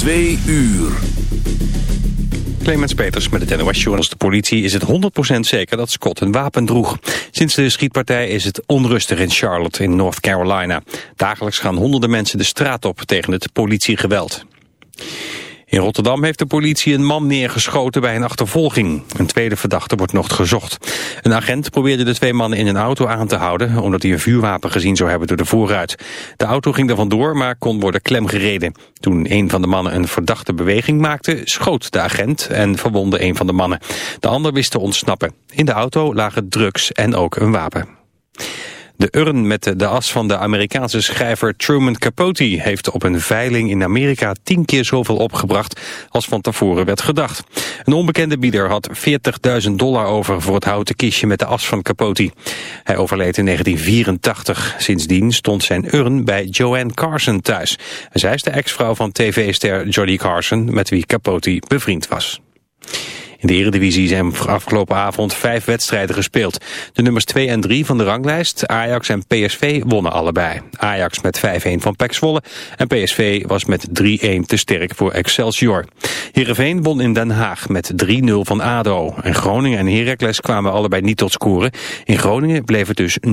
Twee uur. Clemens Peters met het NOS Journals. De politie is het 100% zeker dat Scott een wapen droeg. Sinds de schietpartij is het onrustig in Charlotte in North Carolina. Dagelijks gaan honderden mensen de straat op tegen het politiegeweld. In Rotterdam heeft de politie een man neergeschoten bij een achtervolging. Een tweede verdachte wordt nog gezocht. Een agent probeerde de twee mannen in een auto aan te houden... omdat hij een vuurwapen gezien zou hebben door de voorruit. De auto ging er vandoor, maar kon worden klemgereden. Toen een van de mannen een verdachte beweging maakte... schoot de agent en verwonde een van de mannen. De ander wist te ontsnappen. In de auto lagen drugs en ook een wapen. De urn met de as van de Amerikaanse schrijver Truman Capote heeft op een veiling in Amerika tien keer zoveel opgebracht als van tevoren werd gedacht. Een onbekende bieder had 40.000 dollar over voor het houten kistje met de as van Capote. Hij overleed in 1984. Sindsdien stond zijn urn bij Joanne Carson thuis. Zij is de ex-vrouw van tv-ster Johnny Carson met wie Capote bevriend was. In de Eredivisie zijn afgelopen avond vijf wedstrijden gespeeld. De nummers 2 en 3 van de ranglijst, Ajax en PSV, wonnen allebei. Ajax met 5-1 van PEC Zwolle en PSV was met 3-1 te sterk voor Excelsior. Heerenveen won in Den Haag met 3-0 van ADO. En Groningen en Heracles kwamen allebei niet tot scoren. In Groningen bleef het dus 0-0.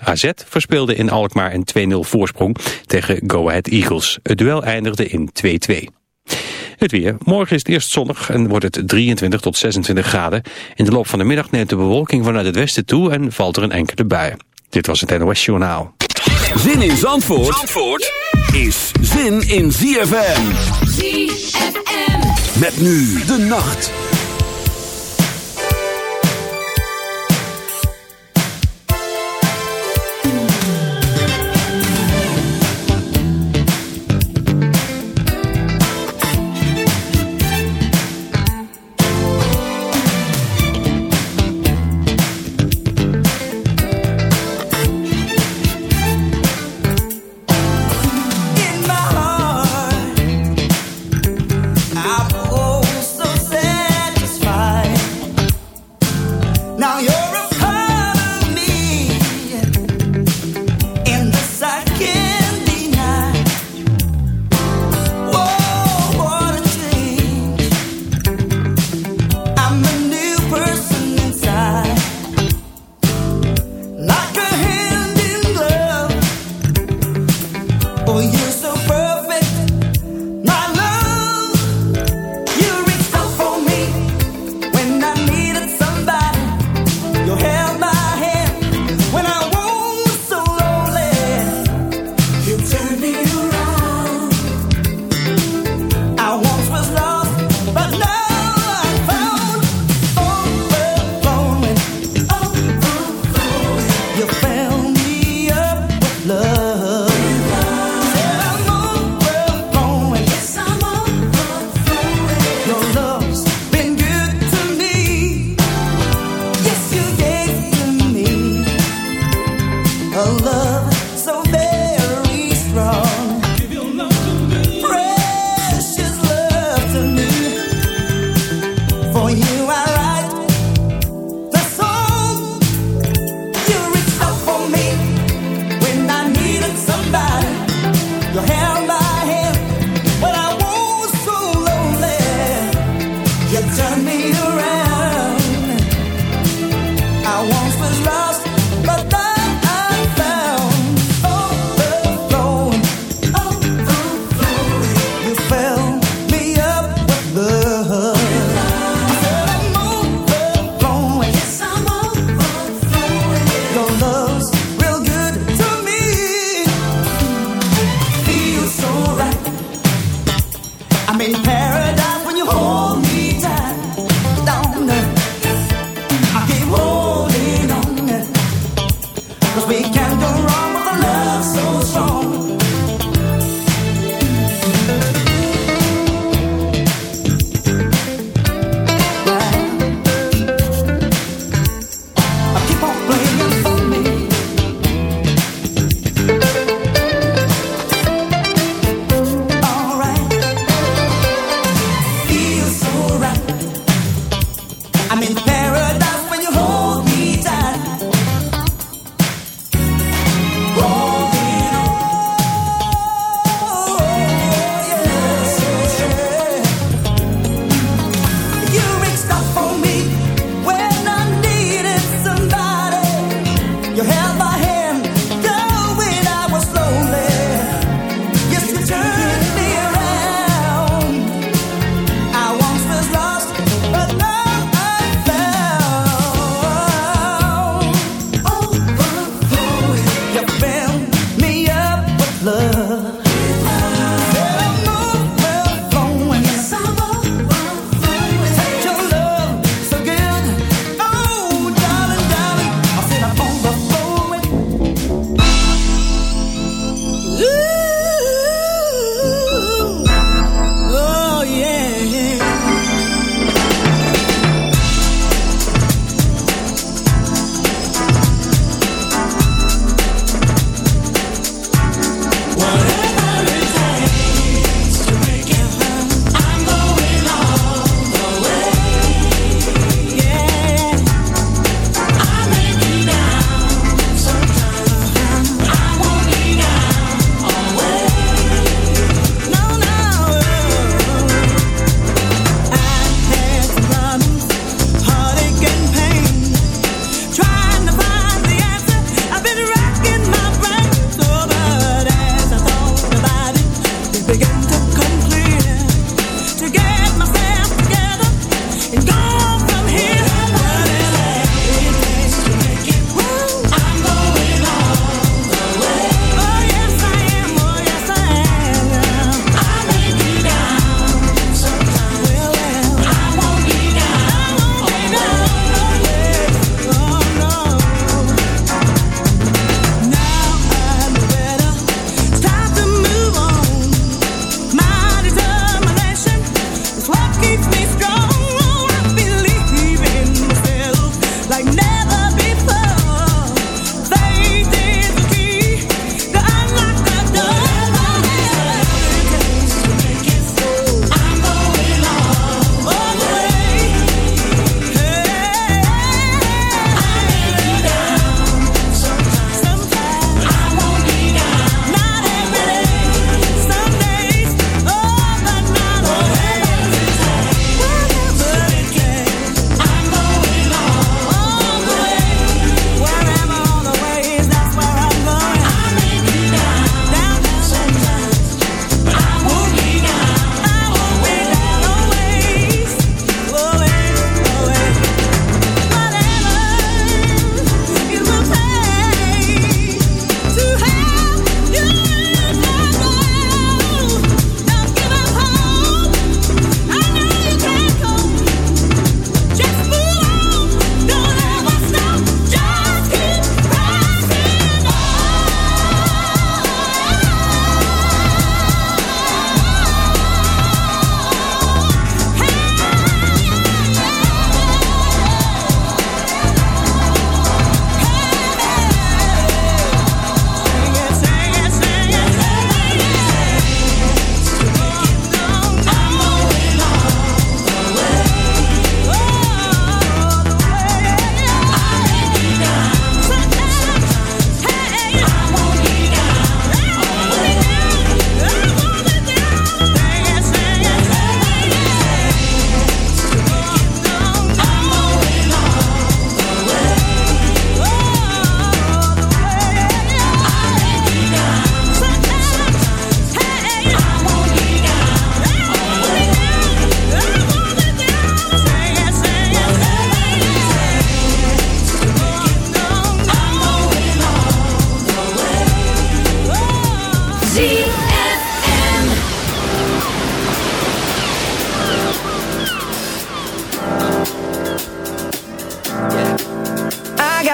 AZ verspeelde in Alkmaar een 2-0 voorsprong tegen Go Ahead Eagles. Het duel eindigde in 2-2. Het weer. Morgen is het eerst zonnig en wordt het 23 tot 26 graden. In de loop van de middag neemt de bewolking vanuit het westen toe en valt er een enkele bui. Dit was het NOS Journaal. Zin in Zandvoort, Zandvoort is zin in ZFM. ZFM. Met nu de nacht.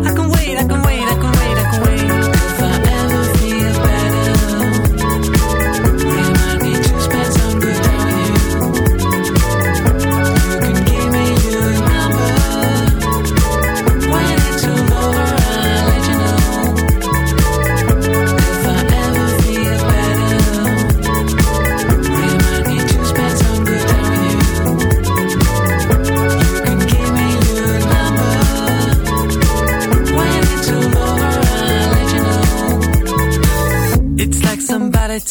I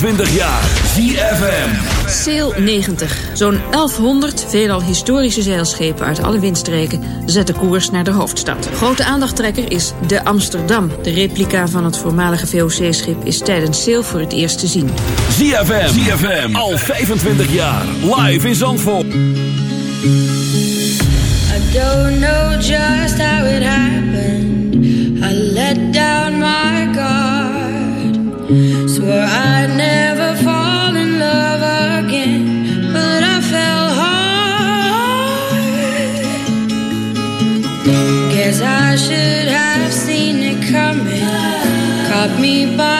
25 jaar. ZFM. Sail 90. Zo'n 1100 veelal historische zeilschepen uit alle windstreken zetten koers naar de hoofdstad. Grote aandachttrekker is de Amsterdam. De replica van het voormalige VOC-schip is tijdens Sail voor het eerst te zien. ZFM. ZFM. Al 25 jaar. Live in Zandvoort. I don't know just how it happened. I let down my. I'd never fall in love again. But I fell hard. Guess I should have seen it coming. Caught me by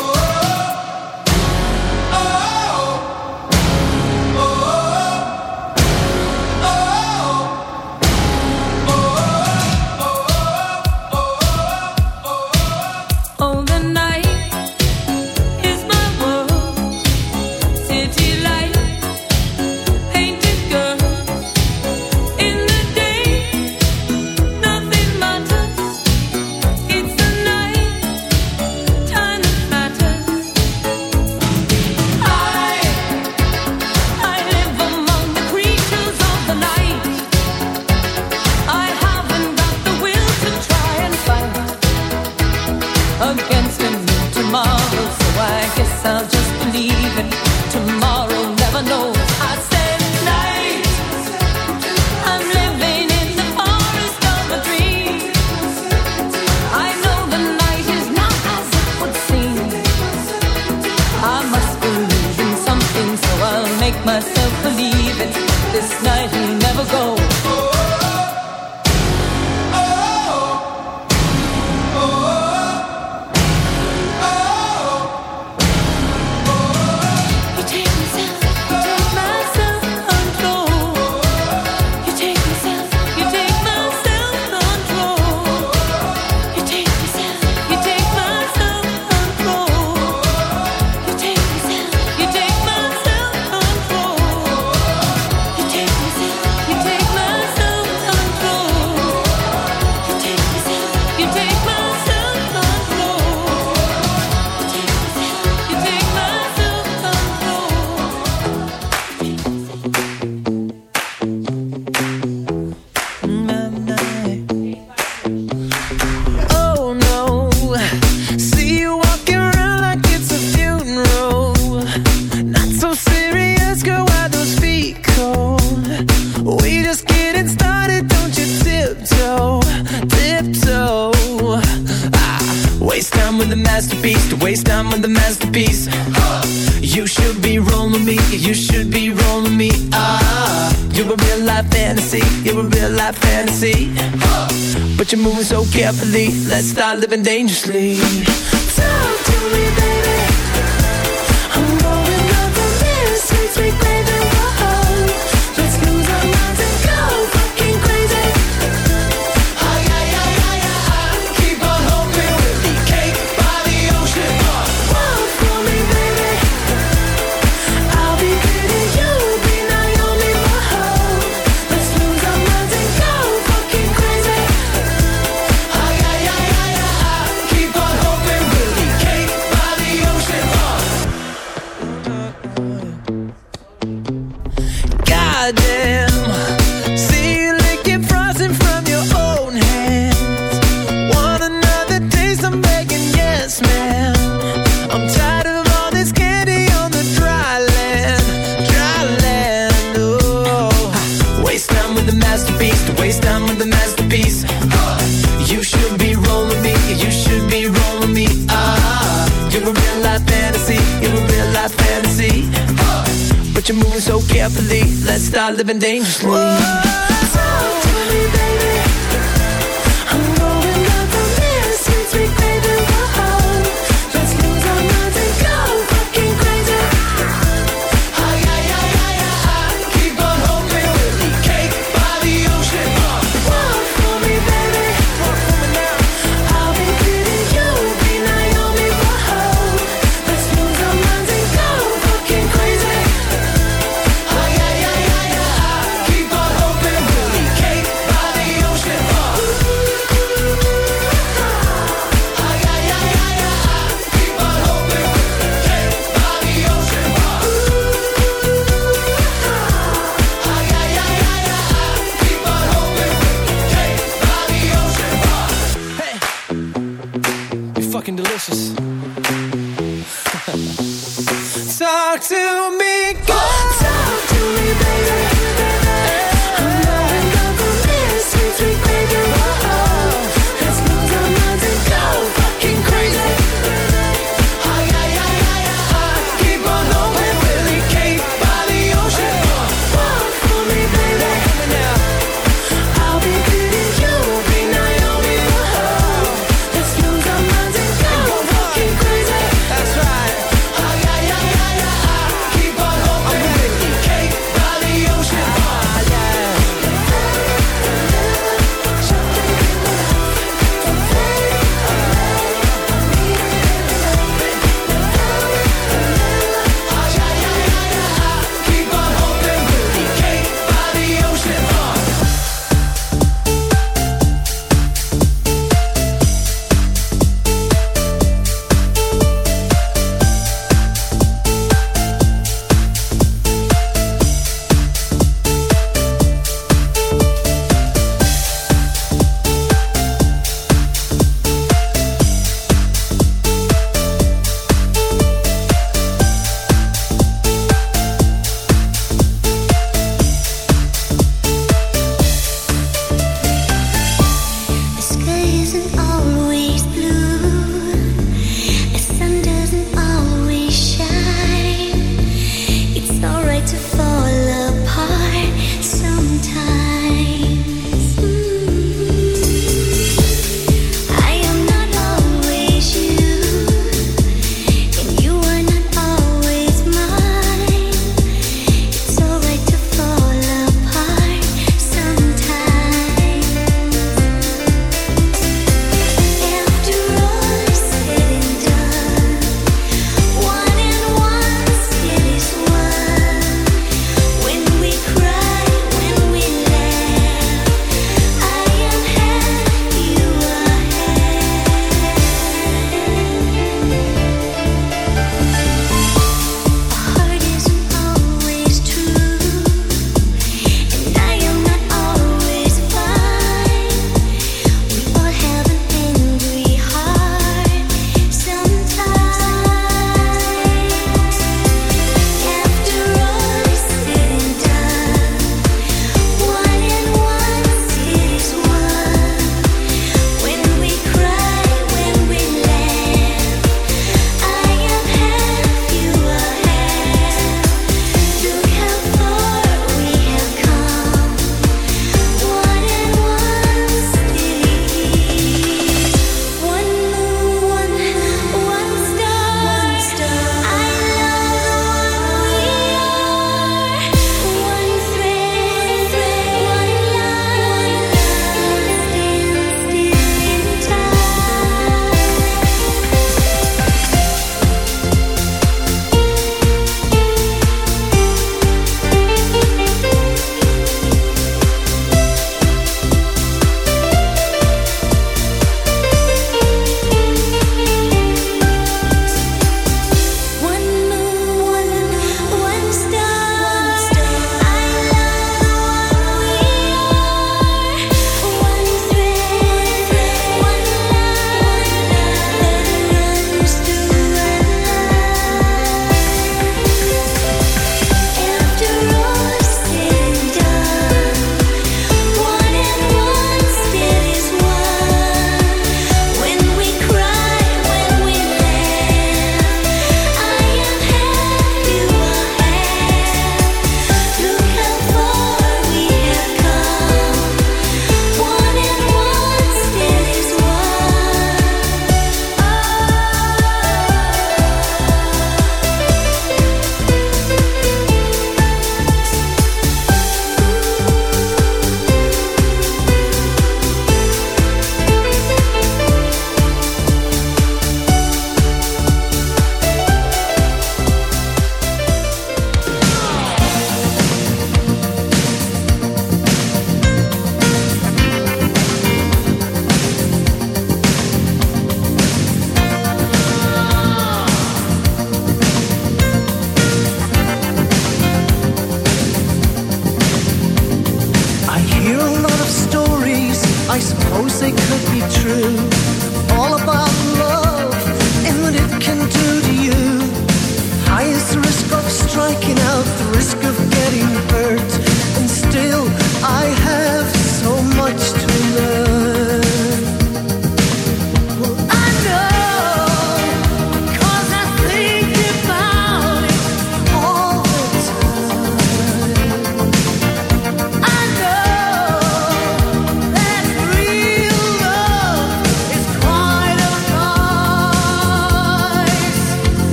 Living